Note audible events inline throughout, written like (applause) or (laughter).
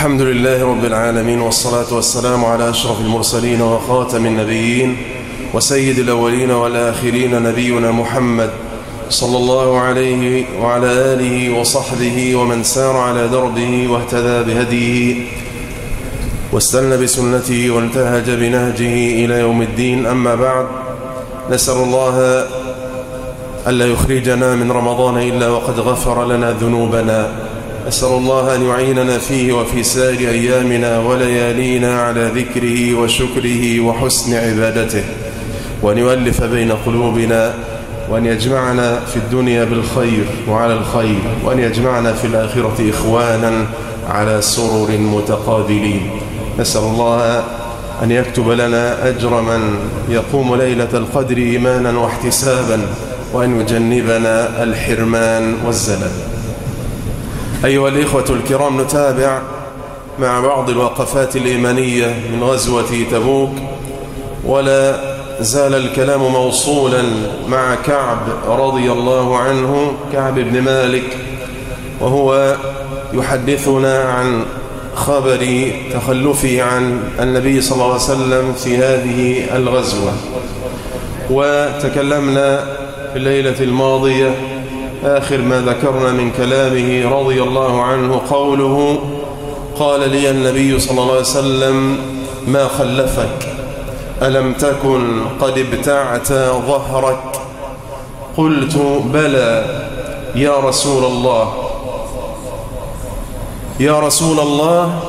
الحمد لله رب العالمين والصلاة والسلام على أشرف المرسلين وخاتم النبيين وسيد الأولين والآخرين نبينا محمد صلى الله عليه وعلى آله وصحبه ومن سار على دربه واهتدى بهديه واستنى بسنته وانتهج بنهجه إلى يوم الدين. أما بعد نسأل الله ألا يخرجنا من رمضان إلا وقد غفر لنا ذنوبنا. أسأل الله أن يعيننا فيه وفي سائر أيامنا وليالينا على ذكره وشكره وحسن عبادته وأن يؤلف بين قلوبنا وأن يجمعنا في الدنيا بالخير وعلى الخير وأن يجمعنا في الآخرة إخوانا على سرر متقابلين. نسأل الله أن يكتب لنا أجر من يقوم ليلة القدر إيمانا واحتسابا وأن يجنبنا الحرمان والزلل. أيها الإخوة الكرام نتابع مع بعض الوقفات الإيمانية من غزوة تبوك ولا زال الكلام موصولا مع كعب رضي الله عنه كعب بن مالك وهو يحدثنا عن خبر تخلفه عن النبي صلى الله عليه وسلم في هذه الغزوة. وتكلمنا في الليلة الماضية آخر ما ذكرنا من كلامه رضي الله عنه قوله قال لي النبي صلى الله عليه وسلم ما خلفك؟ ألم تكن قد ابتعت ظهرك؟ قلت بلى يا رسول الله. يا رسول الله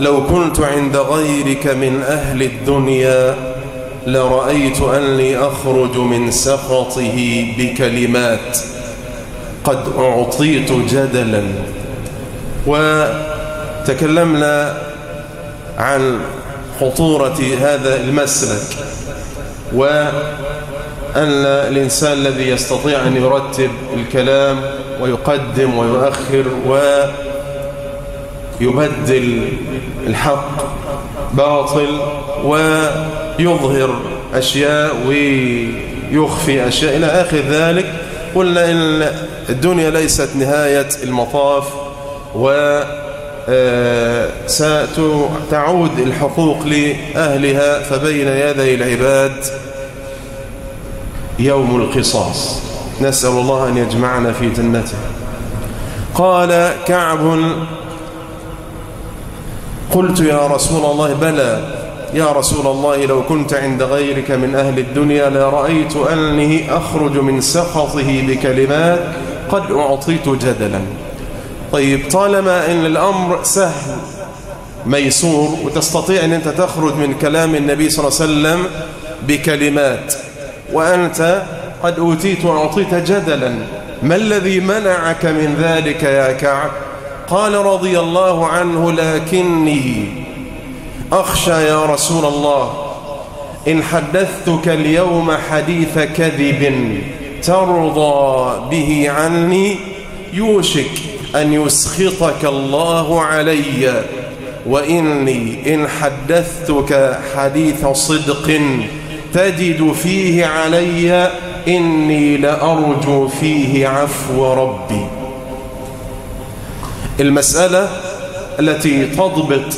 لو كنت عند غيرك من أهل الدنيا لرأيت أني أخرج من سخطه بكلمات. قد أعطيت جدلا. وتكلمنا عن خطورة هذا المسلك وأن الإنسان الذي يستطيع أن يرتب الكلام ويقدم ويؤخر ويبدل الحق باطل ويظهر أشياء ويخفي أشياء. إلى آخر ذلك قلنا إن الدنيا ليست نهاية المطاف و ستعود الحقوق لأهلها فبين يدي العباد يوم القصاص. نسأل الله أن يجمعنا في جنته. قال كعب قلت يا رسول الله بلى. يا رسول الله لو كنت عند غيرك من أهل الدنيا لرأيت أني أخرج من سخطه بكلمات قد أعطيت جدلا. طيب طالما أن الأمر سهل ميسور وتستطيع أن أنت تخرج من كلام النبي صلى الله عليه وسلم بكلمات وأنت قد أوتيت وأعطيت جدلا ما الذي منعك من ذلك يا كعب؟ قال رضي الله عنه لكني أخشى يا رسول الله إن حدثتك اليوم حديث كذب ترضى به عني يوشك أن يسخطك الله علي وإني إن حدثتك حديث صدق تجد فيه علي إني لأرجو فيه عفو ربي. المسألة التي تضبط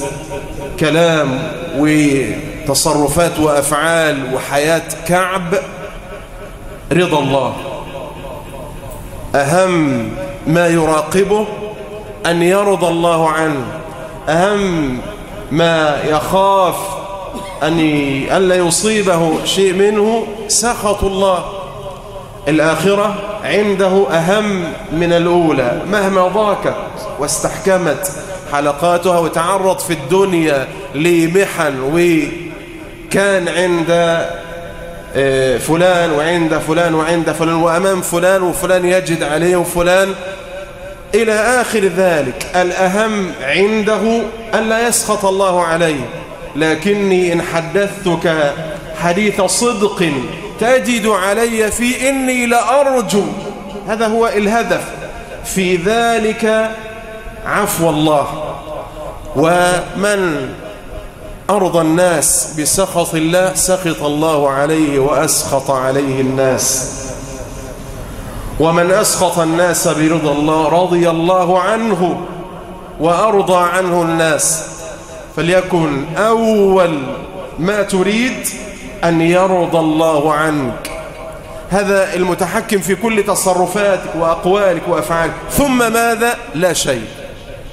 كلام وتصرفات وأفعال وحياة كعب رضا الله. أهم ما يراقبه أن يرضى الله عنه. أهم ما يخاف أن ألا يصيبه شيء منه سخط الله. الآخرة عنده أهم من الأولى مهما ضاقت واستحكمت. حلقاتها وتعرض في الدنيا لمحن وكان عند فلان وعند فلان وعند فلان وأمام فلان وفلان يجد عليه وفلان. إلى آخر ذلك الأهم عنده أن لا يسخط الله عليه. لكني إن حدثتك حديث صدق تجد علي في إني لأرجو. هذا هو الهدف. في ذلك عفو الله. ومن أرضى الناس بسخط الله سخط الله عليه وأسخط عليه الناس. ومن أسخط الناس برضا الله رضي الله عنه وأرضى عنه الناس. فليكن أول ما تريد أن يرضى الله عنك. هذا المتحكم في كل تصرفاتك وأقوالك وأفعالك. ثم ماذا؟ لا شيء.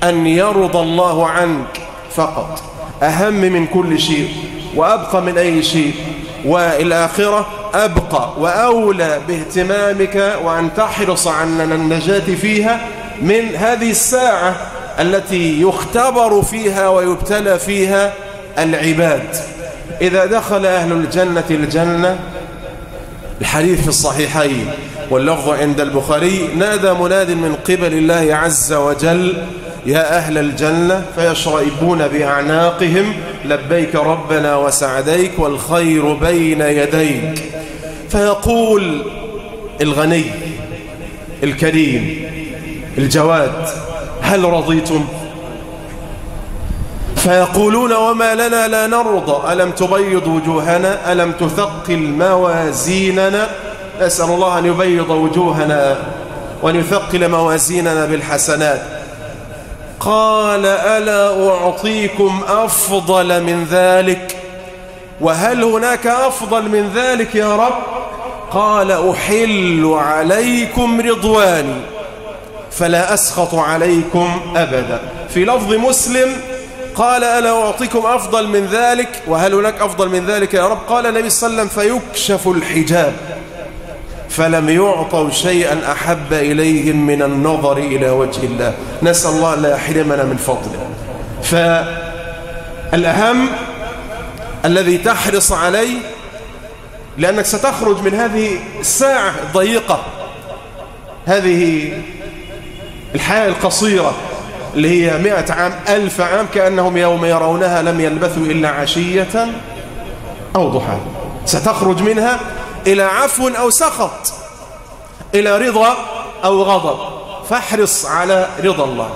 أن يرضى الله عنك فقط. أهم من كل شيء وأبقى من أي شيء. والآخرة أبقى وأولى باهتمامك وأن تحرص عن النجاة فيها من هذه الساعة التي يختبر فيها ويبتلى فيها العباد. إذا دخل أهل الجنة الجنة الحديث في الصحيحين واللفظ عند البخاري نادى مناد من قبل الله عز وجل يا أهل الجنة فيشرئبون بأعناقهم لبيك ربنا وسعديك والخير بين يديك. فيقول الغني الكريم الجواد هل رضيتم؟ فيقولون وما لنا لا نرضى ألم تبيض وجوهنا؟ ألم تثقل موازيننا؟ نسأل الله أن يبيض وجوهنا وأن يثقل موازيننا بالحسنات. قال ألا أعطيكم أفضل من ذلك؟ وهل هناك أفضل من ذلك يا رب؟ قال أحل عليكم رضواني فلا أسخط عليكم أبدا. في لفظ مسلم قال ألا أعطيكم أفضل من ذلك؟ وهل هناك أفضل من ذلك يا رب؟ قال النبي صلى الله عليه وسلم فيكشف الحجاب. فلم يعطوا شيئا أحب إليهم من النظر إلى وجه الله. نسأل الله لا يحرمنا من فضله. فالأهم الذي تحرص عليه لأنك ستخرج من هذه الساعة الضيقة هذه الحياة القصيرة اللي هي مئة عام ألف عام كأنهم يوم يرونها لم يلبثوا إلا عشية أو ضحى ستخرج منها إلى عفو أو سخط إلى رضا أو غضب. فاحرص على رضا الله.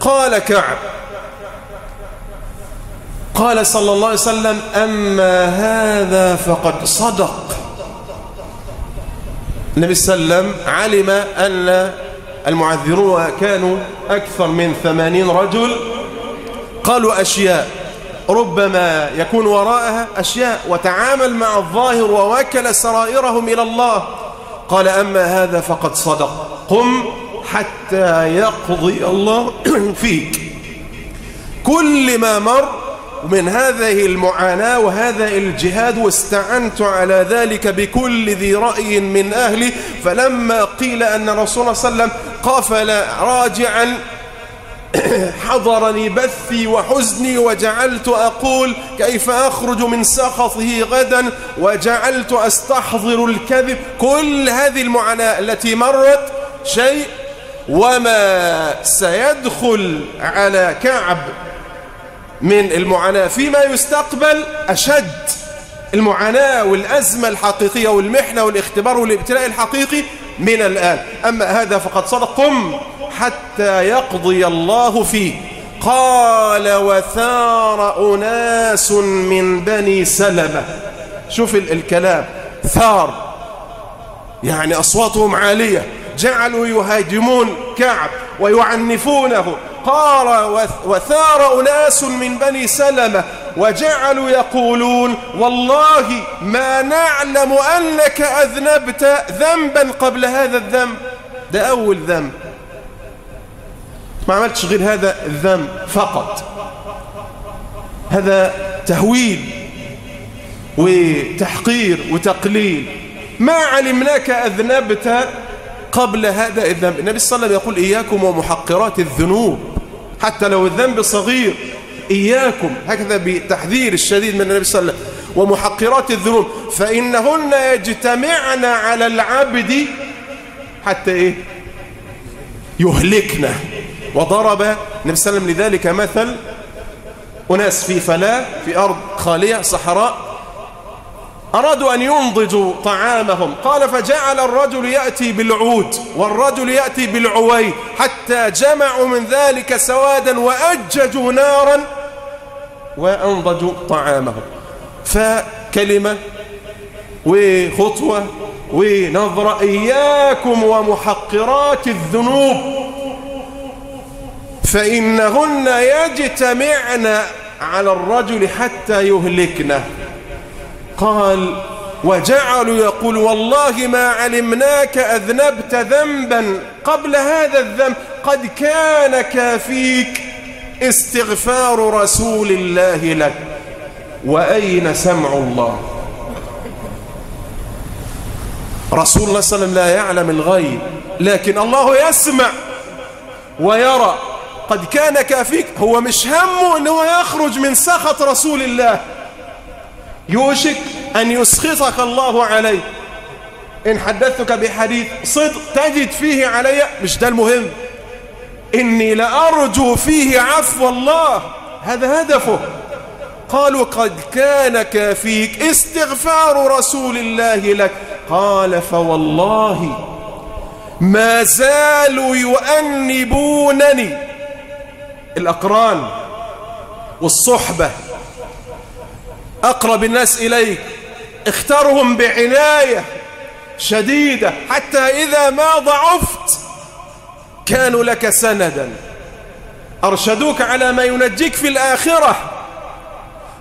قال كعب قال صلى الله عليه وسلم أما هذا فقد صدق. النبي صلى الله عليه وسلم علم أن المعذرون كانوا أكثر من ثمانين رجل قالوا أشياء. ربما يكون وراءها أشياء وتعامل مع الظاهر ووكل سرائرهم إلى الله. قال أما هذا فقد صدق. قم حتى يقضي الله (clears throat) فيك. كل ما مر من هذه المعاناة وهذا الجهاد واستعنت على ذلك بكل ذي رأي من أهلي فلما قيل أن رسول الله صلى الله عليه وسلم قفل راجعا (coughs) حضرني بثي وحزني وجعلت أقول كيف أخرج من سخطه غدا وجعلت أستحضر الكذب كل هذه المعاناة التي مرت شيء وما سيدخل على كعب من المعاناة فيما يستقبل أشد المعاناة والأزمة الحقيقية والمحنة والإختبار والابتلاء الحقيقي من الآن. أما هذا فقد صدق. قم حتى يقضي الله فيه. قال وثار أناس من بني سلمة. شوف الكلام. ثار. يعني أصواتهم عالية. جعلوا يهاجمون كعب ويعنفونه. قال وثار أناس من بني سلمة وجعلوا يقولون والله ما نعلم أنك أذنبت ذنبا قبل هذا الذنب. ده أول ذنب. ما عملتش غير هذا الذنب فقط. هذا تهويل وتحقير وتقليل. ما علمناك أذنبت قبل هذا الذنب. النبي صلى الله عليه وسلم يقول إياكم ومحقرات الذنوب. حتى لو الذنب صغير إياكم هكذا بتحذير الشديد من النبي صلى الله عليه وسلم ومحقرات الذنوب فإنهن يجتمعن على العبد حتى إيه؟ يهلكنا وضرب النبي صلى الله عليه وسلم لذلك مثل أناس في فلاة في أرض خالية صحراء أرادوا أن ينضجوا طعامهم. قال فجعل الرجل يأتي بالعود والرجل يأتي بالعوي حتى جمعوا من ذلك سوادا وأججوا نارا وأنضجوا طعامهم. فكلمة وخطوة ونظرة. إياكم ومحقرات الذنوب. فإنهن يجتمعن على الرجل حتى يهلكنه. قال وجعلوا يقول والله ما علمناك أذنبت ذنبا قبل هذا الذنب قد كان كافيك استغفار رسول الله لك. وأين سمع الله؟ رسول الله صلى الله عليه وسلم لا يعلم الغيب لكن الله يسمع ويرى. قد كان كافيك هو مش همه أنه يخرج من سخط رسول الله. يوشك أن يسخطك الله عليه إن حدثتك بحديث صدق تجد فيه علي مش ده المهم. إني لأرجو فيه عفو الله. هذا هدفه. قالوا قد كان كافيك. استغفار رسول الله لك. قال فوالله ما زالوا يؤنبونني. الأقران والصحبة أقرب الناس إليك. اخترهم بعناية شديدة. حتى إذا ما ضعفت كانوا لك سندا. أرشدوك على ما ينجيك في الآخرة.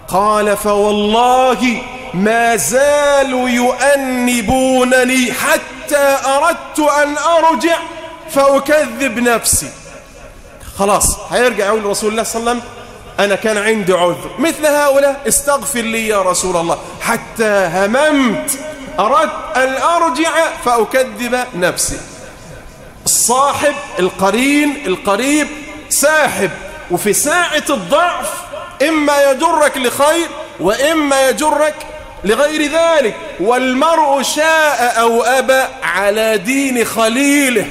قال فوالله ما زالوا يؤنبونني حتى أردت أن أرجع فأكذب نفسي. خلاص هيرجع يقول رسول الله صلى الله عليه وسلم أنا كان عندي عذر. مثل هؤلاء استغفر لي يا رسول الله. حتى هممت أردت أن أرجع فأكذب نفسي. الصاحب القرين القريب ساحب. وفي ساعة الضعف إما يجرك لخير وإما يجرك لغير ذلك. والمرء شاء أو أبى على دين خليله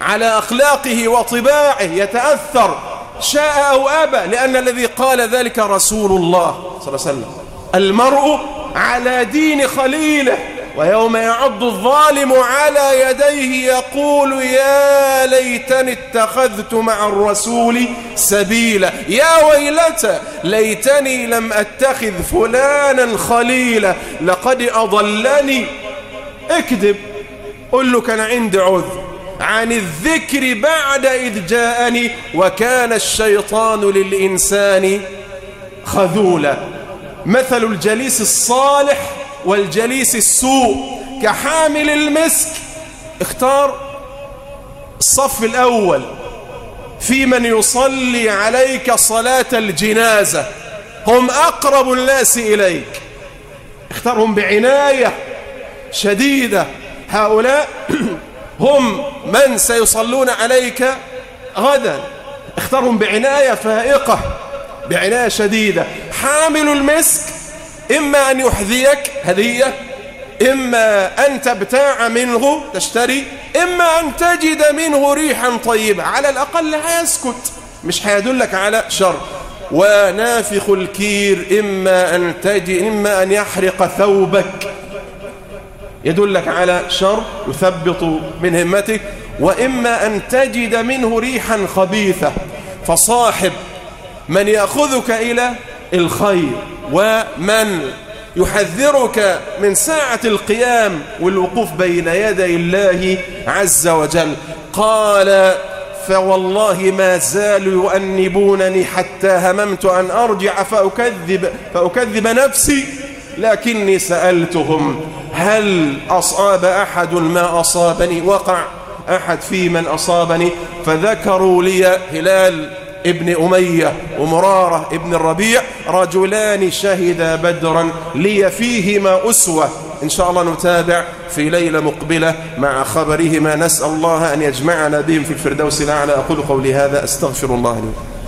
على أخلاقه وطباعه يتأثر. شاء أو أبى لأن الذي قال ذلك رسول الله صلى الله عليه وسلم. المرء على دين خليله ويوم يعض الظالم على يديه يقول يا ليتني اتخذت مع الرسول سبيلا. يا ويلتى ليتني لم أتخذ فلانا خليلا. لقد أضلني. اكذب. قل له كان عندي عذر. عن الذكر بعد إذ جاءني وكان الشيطان للإنسان خذولا. مثل الجليس الصالح والجليس السوء. كحامل المسك اختار الصف الأول. في من يصلي عليك صلاة الجنازة. هم أقرب الناس إليك. اختارهم بعناية شديدة. هؤلاء (clears throat) هم من سيصلون عليك غدا. اختارهم بعناية فائقة بعناية شديدة. حامل المسك إما أن يحذيك هدية إما أن تبتاع منه تشتري إما أن تجد منه ريحا طيبة. على الأقل هيسكت مش هيدلك على شر. ونافخ الكير إما أن, تجد إما أن يحرق ثوبك. يدلك على شر يثبط من همتك وإما أن تجد منه ريحا خبيثة فصاحب من يأخذك إلى الخير ومن يحذرك من ساعة القيام والوقوف بين يدي الله عز وجل. قال فوالله ما زالوا يؤنبونني حتى هممت أن أرجع فأكذب, فأكذب نفسي لكني سألتهم هل أصاب أحد ما أصابني؟ وقع أحد في من أصابني. فذكروا لي هلال ابن أمية ومرارة ابن الربيع رجلان شهدا بدرا لي فيهما أسوة. إن شاء الله نتابع في ليلة مقبلة مع خبرهما. نسأل الله أن يجمعنا بهم في الفردوس الأعلى. أقول قولي هذا أستغفر الله لي.